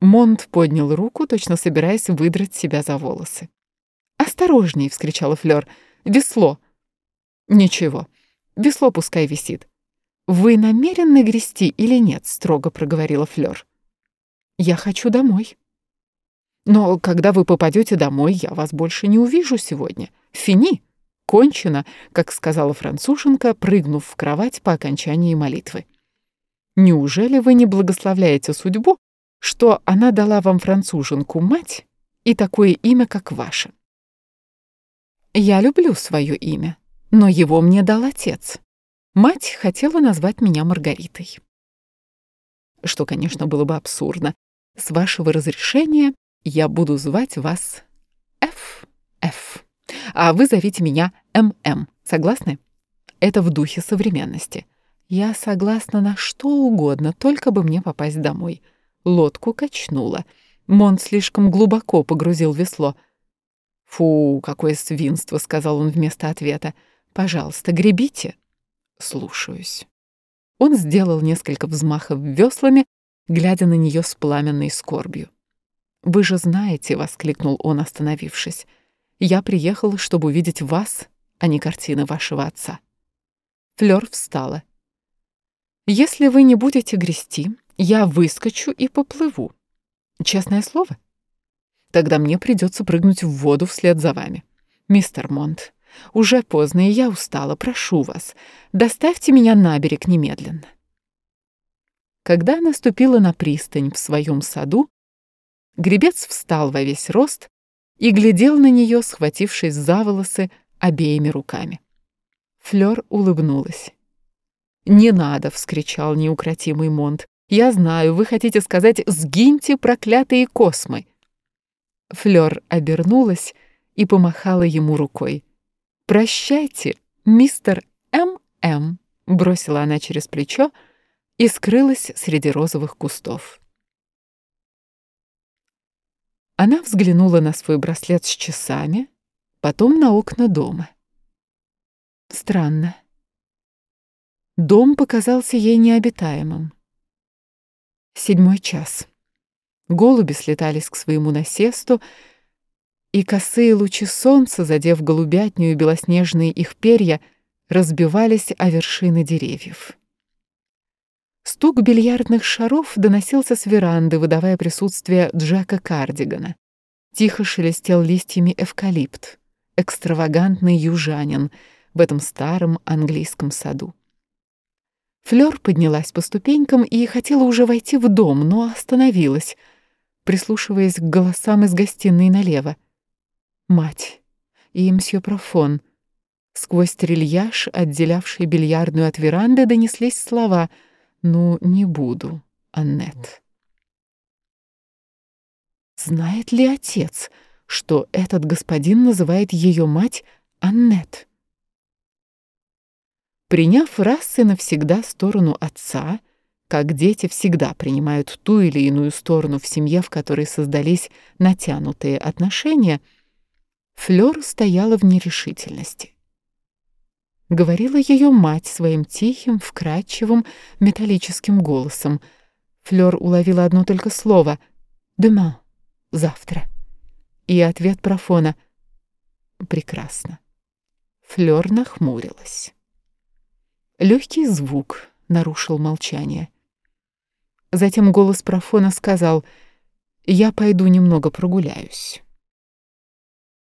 Монт поднял руку, точно собираясь выдрать себя за волосы. «Осторожней!» — вскричала Флёр. «Весло!» «Ничего, весло пускай висит». «Вы намерены грести или нет?» — строго проговорила Флёр. «Я хочу домой». «Но когда вы попадете домой, я вас больше не увижу сегодня. Фини!» «Кончено», как сказала француженка, прыгнув в кровать по окончании молитвы. «Неужели вы не благословляете судьбу, что она дала вам француженку мать и такое имя, как ваше?» «Я люблю свое имя, но его мне дал отец. Мать хотела назвать меня Маргаритой. Что, конечно, было бы абсурдно. С вашего разрешения я буду звать вас Ф. Ф а вы зовите меня ММ. Согласны? Это в духе современности. Я согласна на что угодно, только бы мне попасть домой. Лодку качнула. Монт слишком глубоко погрузил весло. «Фу, какое свинство!» — сказал он вместо ответа. «Пожалуйста, гребите». «Слушаюсь». Он сделал несколько взмахов веслами, глядя на нее с пламенной скорбью. «Вы же знаете», — воскликнул он, остановившись, — я приехал, чтобы увидеть вас, а не картины вашего отца. Флёр встала. Если вы не будете грести, я выскочу и поплыву. Честное слово? Тогда мне придется прыгнуть в воду вслед за вами. Мистер Монт, уже поздно, и я устала. Прошу вас, доставьте меня на берег немедленно. Когда наступила на пристань в своем саду, гребец встал во весь рост и глядел на нее, схватившись за волосы обеими руками. Флёр улыбнулась. «Не надо!» — вскричал неукротимый Монт. «Я знаю, вы хотите сказать «сгиньте, проклятые космы!» Флёр обернулась и помахала ему рукой. «Прощайте, мистер М.М.» — бросила она через плечо и скрылась среди розовых кустов. Она взглянула на свой браслет с часами, потом на окна дома. Странно. Дом показался ей необитаемым. Седьмой час. Голуби слетались к своему насесту, и косые лучи солнца, задев голубятню и белоснежные их перья, разбивались о вершины деревьев. Стук бильярдных шаров доносился с веранды, выдавая присутствие Джека Кардигана. Тихо шелестел листьями эвкалипт, экстравагантный южанин в этом старом английском саду. Флёр поднялась по ступенькам и хотела уже войти в дом, но остановилась, прислушиваясь к голосам из гостиной налево. Мать и мсье Профон. Сквозь трильяж, отделявший бильярдную от веранды, донеслись слова — ну, не буду, Аннет. Знает ли отец, что этот господин называет ее мать Аннет? Приняв раз и навсегда сторону отца, как дети всегда принимают ту или иную сторону в семье, в которой создались натянутые отношения, Флёр стояла в нерешительности говорила ее мать своим тихим, вкрадчивым, металлическим голосом. Флёр уловила одно только слово «дема» — «завтра». И ответ профона «прекрасно». Флёр нахмурилась. Легкий звук нарушил молчание. Затем голос профона сказал «Я пойду немного прогуляюсь».